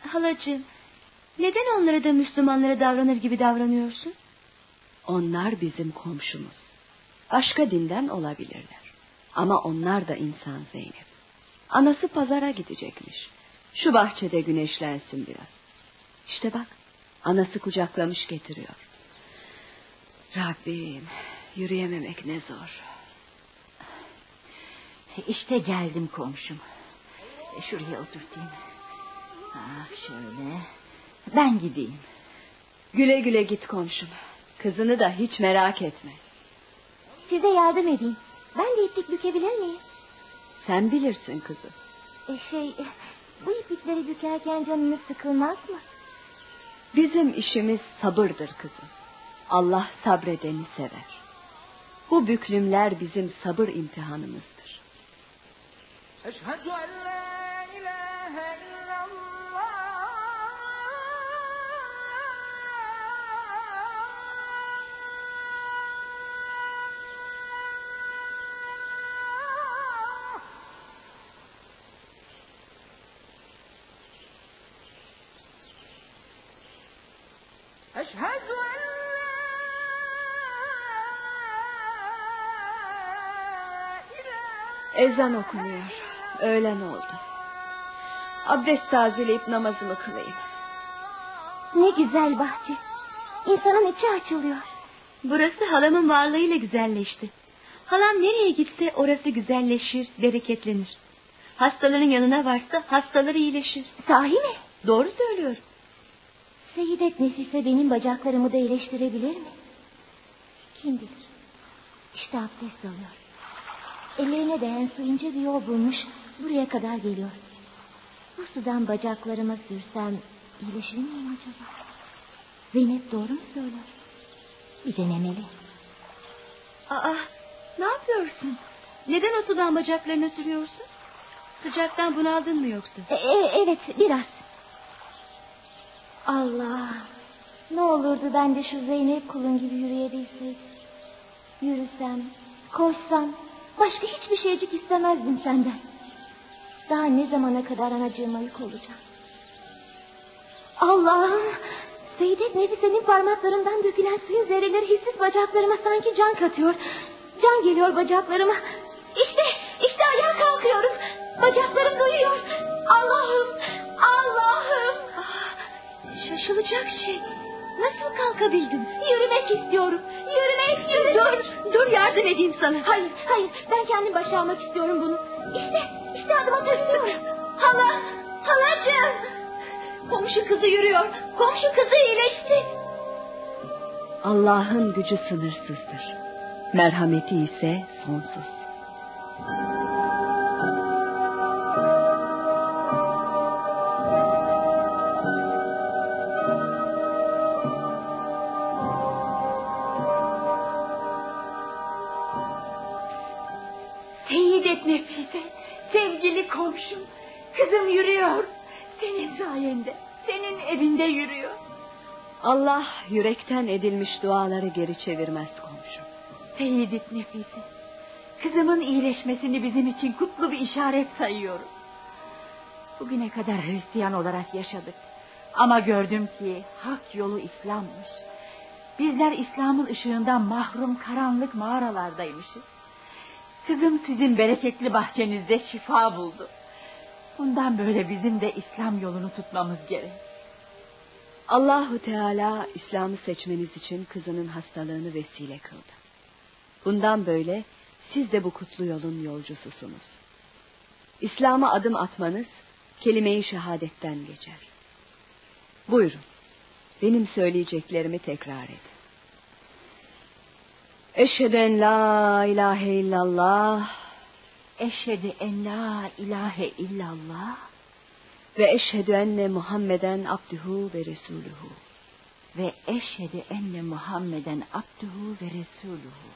halacığım, neden onlara da Müslümanlara davranır gibi davranıyorsun? Onlar bizim komşumuz. Başka dinden olabilirler. Ama onlar da insan Zeynep. Anası pazara gidecekmiş. Şu bahçede güneşlensin biraz. İşte bak, anası kucaklamış getiriyor. Rabbim, yürüyememek ne zor. İşte geldim komşum. E, Şuraya oturtayım. Ah şöyle. Ben gideyim. Güle güle git komşum. Kızını da hiç merak etme. Size yardım edeyim. Ben de iplik bükebilir miyim? Sen bilirsin kızım. E şey, bu iplikleri bükerken canınız sıkılmaz mı? Bizim işimiz sabırdır kızım. Allah sabredeni sever. Bu büklümler bizim sabır imtihanımızdır. Eşhedü en la Ezan okunuyor. Öğlen oldu. Abdest tazeleyip namazımı kılayım. Ne güzel bahçe. İnsanın içi açılıyor. Burası halamın varlığıyla güzelleşti. Halam nereye gitse orası güzelleşir, bereketlenir. Hastaların yanına varsa hastaları iyileşir. Sahi mi? Doğru söylüyor. Seyidet Nefise benim bacaklarımı da iyileştirebilir mi? Kim bilir. İşte abdest alıyor. Ellerine değen su ince bir yol bulmuş. Buraya kadar geliyor. Bu sudan bacaklarıma sürsem iyileşir miyim acaba? Zeynep doğru mu söylüyor? Bir denemeli. Aa, ne yapıyorsun? Neden o sudan bacaklarına sürüyorsun? Sıcaktan bunaldın mı yoksa? E, e, evet biraz. Allah. Ne olurdu ben de şu Zeynep kulun gibi yürüyebilseydim. Yürüsem, koşsam, başka hiçbir şeycik istemezdim senden. Daha ne zamana kadar anacığıma yük olacağım. Allah'ım. Seydet Nefise'nin parmaklarından dökülen suyun zerreleri hissiz bacaklarıma sanki can katıyor. Can geliyor bacaklarıma. İşte, işte ayağa kalkıyorum. Bacaklarım duyuyor. Allah'ım, Allah'ım. Ah, şaşılacak şey. Nasıl kalkabildin? Yürümek istiyorum. Yürümek istiyorum. Dur, dur yardım edeyim sana. Hayır, hayır. Ben kendim başarmak istiyorum bunu. İşte, işte adım atabiliyorum. Hala, halacığım. Komşu kızı yürüyor. Komşu kızı iyileşti. Allah'ın gücü sınırsızdır. Merhameti ise sonsuz. Sayende, senin evinde yürüyor. Allah yürekten edilmiş duaları geri çevirmez komşum. Seyyidet Nefise, kızımın iyileşmesini bizim için kutlu bir işaret sayıyorum. Bugüne kadar Hristiyan olarak yaşadık. Ama gördüm ki hak yolu İslam'mış. Bizler İslam'ın ışığından mahrum karanlık mağaralardaymışız. Kızım sizin bereketli bahçenizde şifa buldu. Bundan böyle bizim de İslam yolunu tutmamız gerek. Allahu Teala İslam'ı seçmeniz için kızının hastalığını vesile kıldı. Bundan böyle siz de bu kutlu yolun yolcususunuz. İslam'a adım atmanız kelime-i şehadetten geçer. Buyurun. Benim söyleyeceklerimi tekrar edin. Eşhedü en la ilahe illallah Eşhedü en la ilahe illallah ve eşhedü enne Muhammeden abduhu ve resuluhu. ve eşhedü enne Muhammeden abduhu ve resuluhu.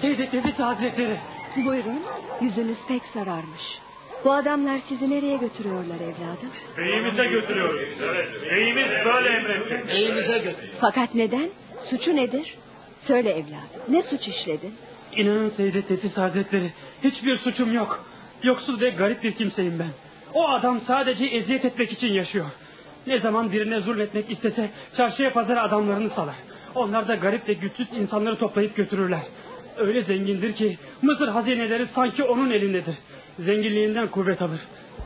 Seyyidet Nefise Hazretleri! Buyurun. Yüzünüz pek sararmış. Bu adamlar sizi nereye götürüyorlar evladım? Beyimize götürüyoruz. Evet. Beyimiz böyle emretti. Beyimize götür. Fakat neden? Suçu nedir? Söyle evladım. Ne suç işledin? İnanın Seyyidet Nefise Hazretleri hiçbir suçum yok. Yoksul ve garip bir kimseyim ben. O adam sadece eziyet etmek için yaşıyor. Ne zaman birine zulmetmek istese çarşıya pazara adamlarını salar. Onlar da garip ve güçsüz insanları toplayıp götürürler. Öyle zengindir ki Mısır hazineleri sanki onun elindedir. Zenginliğinden kuvvet alır.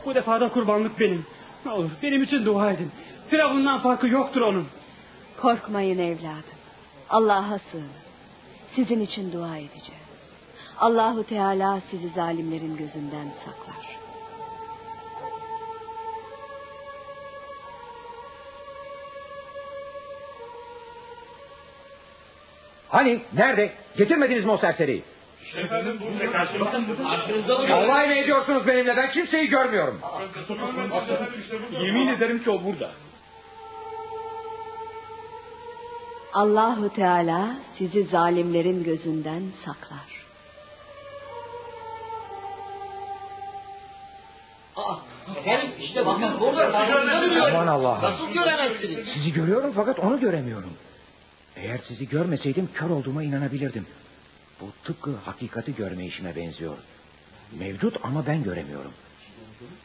Bu defa da kurbanlık benim. Ne olur benim için dua edin. Firavundan farkı yoktur onun. Korkmayın evladım. Allah'a sığın. Sizin için dua edeceğim. Allahu Teala sizi zalimlerin gözünden saklar. Hani nerede? Getirmediniz mi o serseriyi? Efendim burada karşımızda. Alay mı ediyorsunuz benimle? Ben kimseyi görmüyorum. Yemin ederim ki o burada. Allahu Teala sizi zalimlerin gözünden saklar. Efendim işte bakın burada. Aman Allah'ım. Nasıl göremezsiniz? Sizi görüyorum fakat onu göremiyorum. Eğer sizi görmeseydim kör olduğuma inanabilirdim. Bu tıpkı hakikati görme işime benziyor. Mevcut ama ben göremiyorum.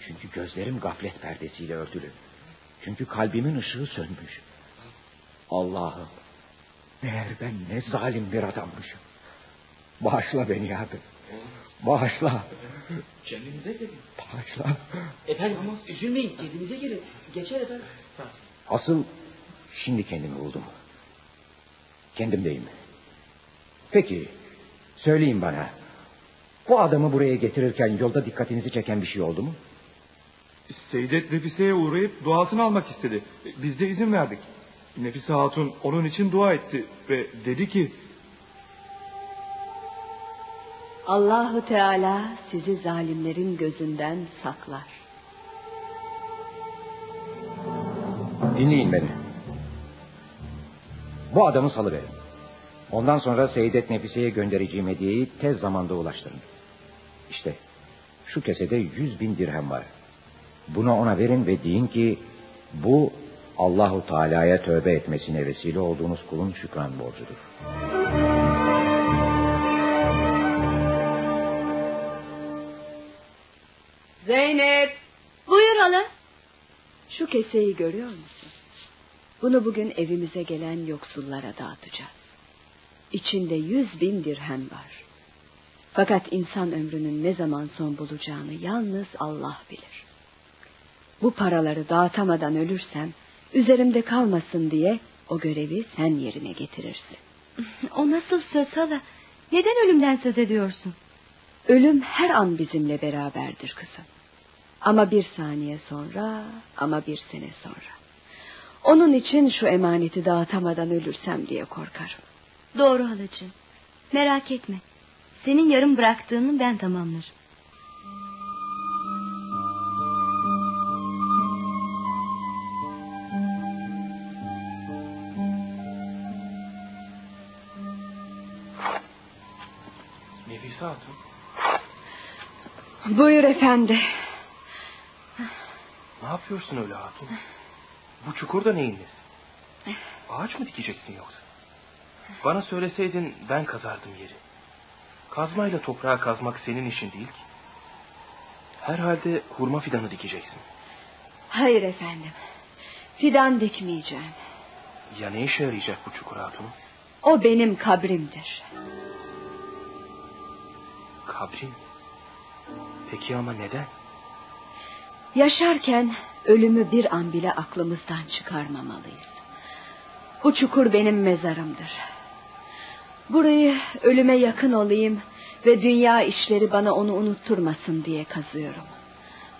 Çünkü gözlerim gaflet perdesiyle örtülü. Çünkü kalbimin ışığı sönmüş. Allah'ım. Meğer ben ne zalim bir adammışım. Bağışla beni yardım. Bağışla. Kendinize gelin. Bağışla. Efendim üzülmeyin kendinize gelin. Geçer efendim. Asıl şimdi kendimi buldum. Kendimdeyim. Peki söyleyin bana. Bu adamı buraya getirirken yolda dikkatinizi çeken bir şey oldu mu? Seydet Nefise'ye uğrayıp duasını almak istedi. Biz de izin verdik. Nefise Hatun onun için dua etti ve dedi ki Allahu Teala sizi zalimlerin gözünden saklar. Dinleyin beni. Bu adamı salıverin. Ondan sonra Seydet Nefise'ye göndereceğim hediyeyi tez zamanda ulaştırın. İşte şu kesede yüz bin dirhem var. Bunu ona verin ve deyin ki bu Allahu Teala'ya tövbe etmesine vesile olduğunuz kulun şükran borcudur. Zeynep. Buyur hala. Şu keseyi görüyor musun? Bunu bugün evimize gelen yoksullara dağıtacağız. İçinde yüz bin dirhem var. Fakat insan ömrünün ne zaman son bulacağını yalnız Allah bilir. Bu paraları dağıtamadan ölürsem üzerimde kalmasın diye o görevi sen yerine getirirsin. O nasıl söz hala? Neden ölümden söz ediyorsun? Ölüm her an bizimle beraberdir kızım. Ama bir saniye sonra, ama bir sene sonra. Onun için şu emaneti dağıtamadan ölürsem diye korkarım. Doğru halacığım. Merak etme. Senin yarım bıraktığını ben tamamlarım. Nefise Hatun. Buyur efendi. Ne yapıyorsun öyle hatun? Bu çukurda neyin nesi? Ağaç mı dikeceksin yoksa? Bana söyleseydin ben kazardım yeri. Kazmayla toprağı kazmak senin işin değil ki. Herhalde hurma fidanı dikeceksin. Hayır efendim. Fidan dikmeyeceğim. Ya ne işe yarayacak bu çukur hatun? O benim kabrimdir. Kabrin. Peki ama neden? Yaşarken ölümü bir an bile aklımızdan çıkarmamalıyız. Bu çukur benim mezarımdır. Burayı ölüme yakın olayım ve dünya işleri bana onu unutturmasın diye kazıyorum.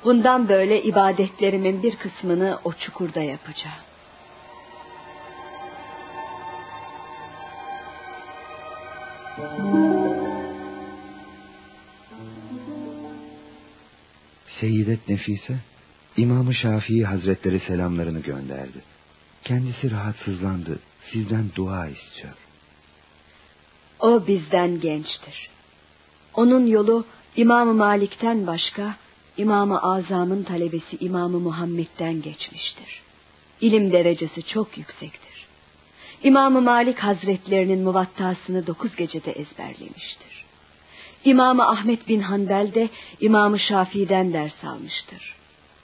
Bundan böyle ibadetlerimin bir kısmını o çukurda yapacağım. Seyyidet Nefise, İmam-ı Şafii Hazretleri selamlarını gönderdi. Kendisi rahatsızlandı, sizden dua istiyor. O bizden gençtir. Onun yolu İmam-ı Malik'ten başka İmam-ı Azam'ın talebesi İmam-ı Muhammed'den geçmiştir. İlim derecesi çok yüksektir. İmam-ı Malik Hazretlerinin muvattasını dokuz gecede ezberlemiştir. İmam-ı Ahmet bin Hanbel de İmam-ı Şafii'den ders almıştır.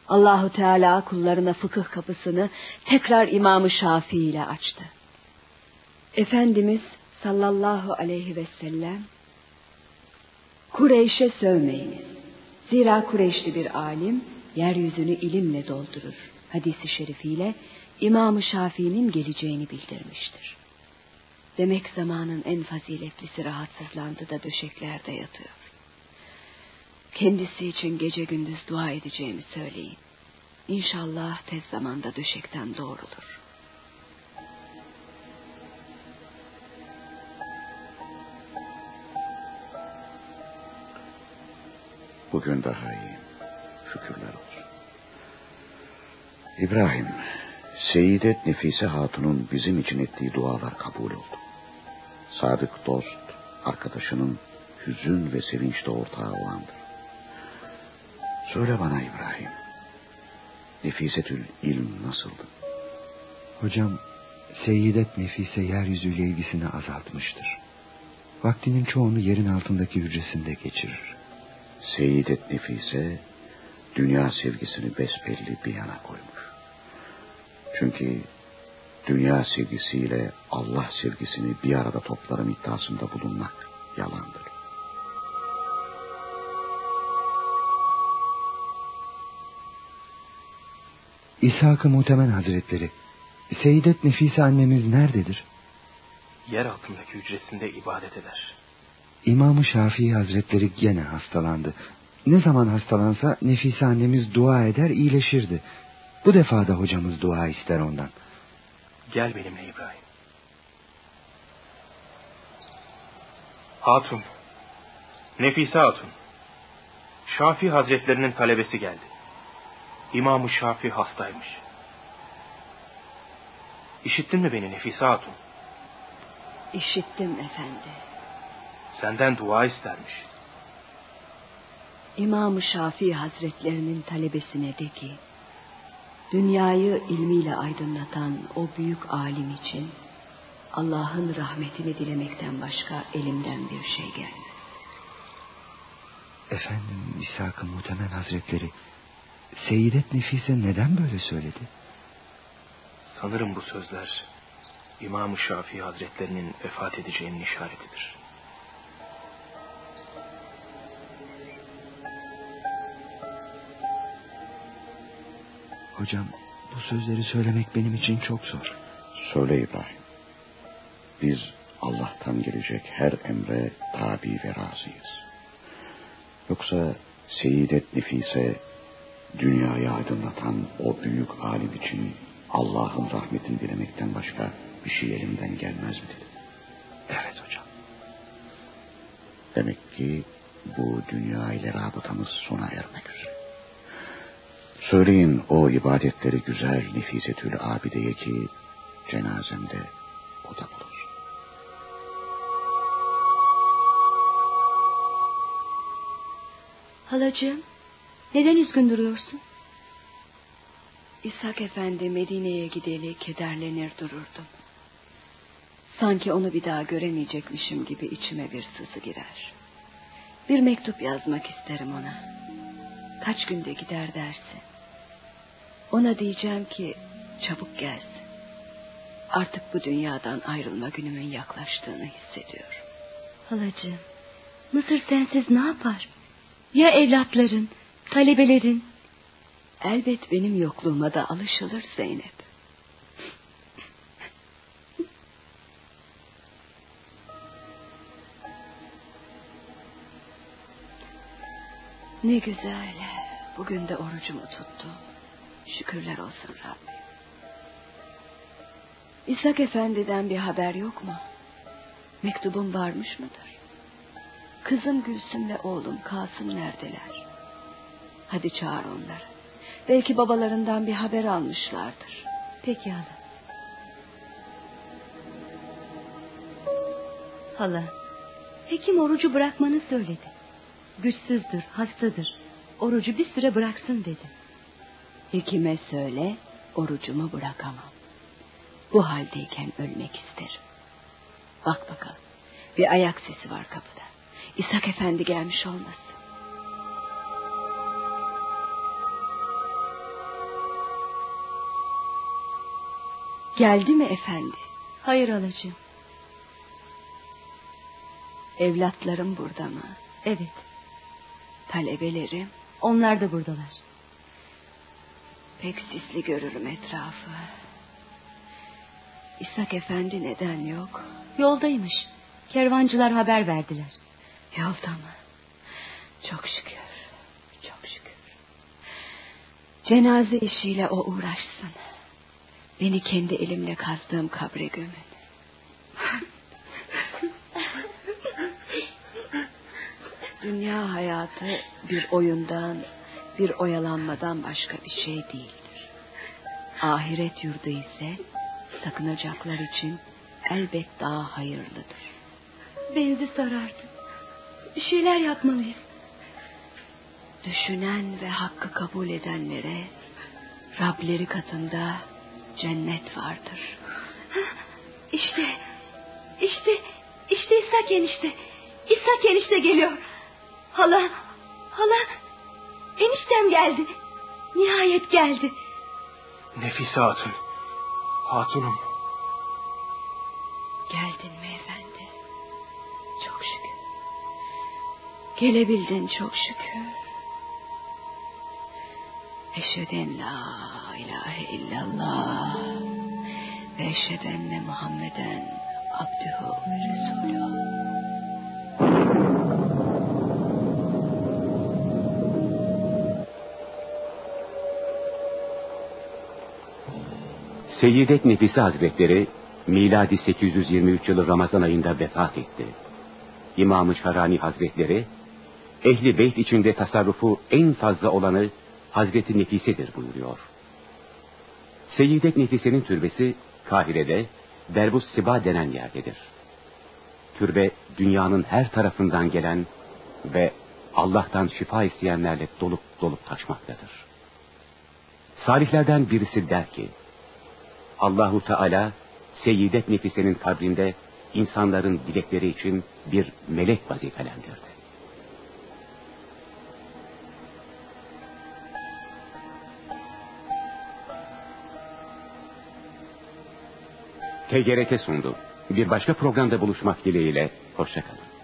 Allahu Teala kullarına fıkıh kapısını tekrar İmam-ı Şafii ile açtı. Efendimiz sallallahu aleyhi ve sellem Kureyş'e sövmeyiniz. Zira Kureyşli bir alim yeryüzünü ilimle doldurur. Hadisi şerifiyle İmam-ı Şafii'nin geleceğini bildirmiştir. Demek zamanın en faziletlisi rahatsızlandı da döşeklerde yatıyor. Kendisi için gece gündüz dua edeceğimi söyleyin. İnşallah tez zamanda döşekten doğrulur. Bugün daha iyi. Şükürler olsun. İbrahim, Seyyidet Nefise Hatun'un bizim için ettiği dualar kabul oldu. Sadık dost, arkadaşının hüzün ve sevinçte ortağı olandır. Söyle bana İbrahim. Nefisetül ilm nasıldı? Hocam, Seyyidet Nefise yeryüzüyle ilgisini azaltmıştır. Vaktinin çoğunu yerin altındaki hücresinde geçirir. Seyyidet Nefise dünya sevgisini besbelli bir yana koymuş. Çünkü dünya sevgisiyle Allah sevgisini bir arada toplarım iddiasında bulunmak yalandır. İshak-ı Muhtemen Hazretleri, Seyyidet Nefise annemiz nerededir? Yer altındaki hücresinde ibadet eder. İmam-ı Şafii Hazretleri gene hastalandı. Ne zaman hastalansa Nefise annemiz dua eder iyileşirdi. Bu defa da hocamız dua ister ondan. Gel benimle İbrahim. Hatun. Nefise Hatun. Şafi Hazretlerinin talebesi geldi. İmam-ı Şafi hastaymış. İşittin mi beni Nefise Hatun? İşittim efendi. Senden dua istermiş. İmam-ı Şafii Hazretlerinin talebesine de ki, dünyayı ilmiyle aydınlatan o büyük alim için Allah'ın rahmetini dilemekten başka elimden bir şey gelmez. Efendim İshak-ı Muhtemen Hazretleri, Seyyidet Nefise neden böyle söyledi? Sanırım bu sözler İmam-ı Şafii Hazretlerinin vefat edeceğinin işaretidir. Hocam bu sözleri söylemek benim için çok zor. Söyle İbrahim. Biz Allah'tan gelecek her emre tabi ve razıyız. Yoksa Seyyidet Nefise dünyayı aydınlatan o büyük alim için Allah'ın rahmetini dilemekten başka bir şey elimden gelmez mi dedi. Evet hocam. Demek ki bu dünya ile rabıtamız sona ermek üzere. Söyleyin o ibadetleri güzel Nefisetül Abide'ye ki cenazemde o da bulur. Halacığım neden üzgün duruyorsun? İshak Efendi Medine'ye gideli kederlenir dururdum. Sanki onu bir daha göremeyecekmişim gibi içime bir sızı girer. Bir mektup yazmak isterim ona. Kaç günde gider dersin. Ona diyeceğim ki çabuk gelsin. Artık bu dünyadan ayrılma günümün yaklaştığını hissediyorum. Halacığım Mısır sensiz ne yapar? Ya evlatların, talebelerin? Elbet benim yokluğuma da alışılır Zeynep. Ne güzel. Bugün de orucumu tuttum. Şükürler olsun Rabbim. İshak Efendi'den bir haber yok mu? Mektubum varmış mıdır? Kızım Gülsüm'le oğlum Kasım neredeler? Hadi çağır onları. Belki babalarından bir haber almışlardır. Peki hala. Hala, hekim orucu bırakmanı söyledi. Güçsüzdür, hastadır. Orucu bir süre bıraksın dedi. Hekime söyle, orucumu bırakamam. Bu haldeyken ölmek isterim. Bak bakalım, bir ayak sesi var kapıda. İshak Efendi gelmiş olmasın. Geldi mi efendi? Hayır halacığım. Evlatlarım burada mı? Evet. Talebelerim? Onlar da buradalar. Pek sisli görürüm etrafı. İshak Efendi neden yok? Yoldaymış. Kervancılar haber verdiler. Yolda mı? Çok şükür. Çok şükür. Cenaze işiyle o uğraşsın. Beni kendi elimle kazdığım kabre gömün. Dünya hayatı bir oyundan, bir oyalanmadan başka bir şey değildir. Ahiret yurdu ise sakınacaklar için elbet daha hayırlıdır. Benzi sarardı. Bir şeyler yapmalıyız. Düşünen ve hakkı kabul edenlere Rableri katında cennet vardır. İşte, işte, işte İshak enişte. İshak enişte geliyor. Hala, hala, eniştem geldi. Nihayet geldi. Nefise Hatun. Hatunum. Geldin mi efendi? Çok şükür. Gelebildin çok şükür. Eşheden la ilahe illallah ve eşheden Muhammeden abdühü ve resulü. Seyyidet Nefise Hazretleri miladi 823 yılı Ramazan ayında vefat etti. İmam-ı Şarani Hazretleri ehli beyt içinde tasarrufu en fazla olanı Hazreti Nefise'dir buyuruyor. Seyyidet Nefise'nin türbesi Kahire'de Derbus Siba denen yerdedir. Türbe dünyanın her tarafından gelen ve Allah'tan şifa isteyenlerle dolup dolup taşmaktadır. Salihlerden birisi der ki, Allahu Teala Seyyidet Nefise'nin kabrinde insanların dilekleri için bir melek vazifelendirdi. TGRT sundu. Bir başka programda buluşmak dileğiyle. Hoşçakalın.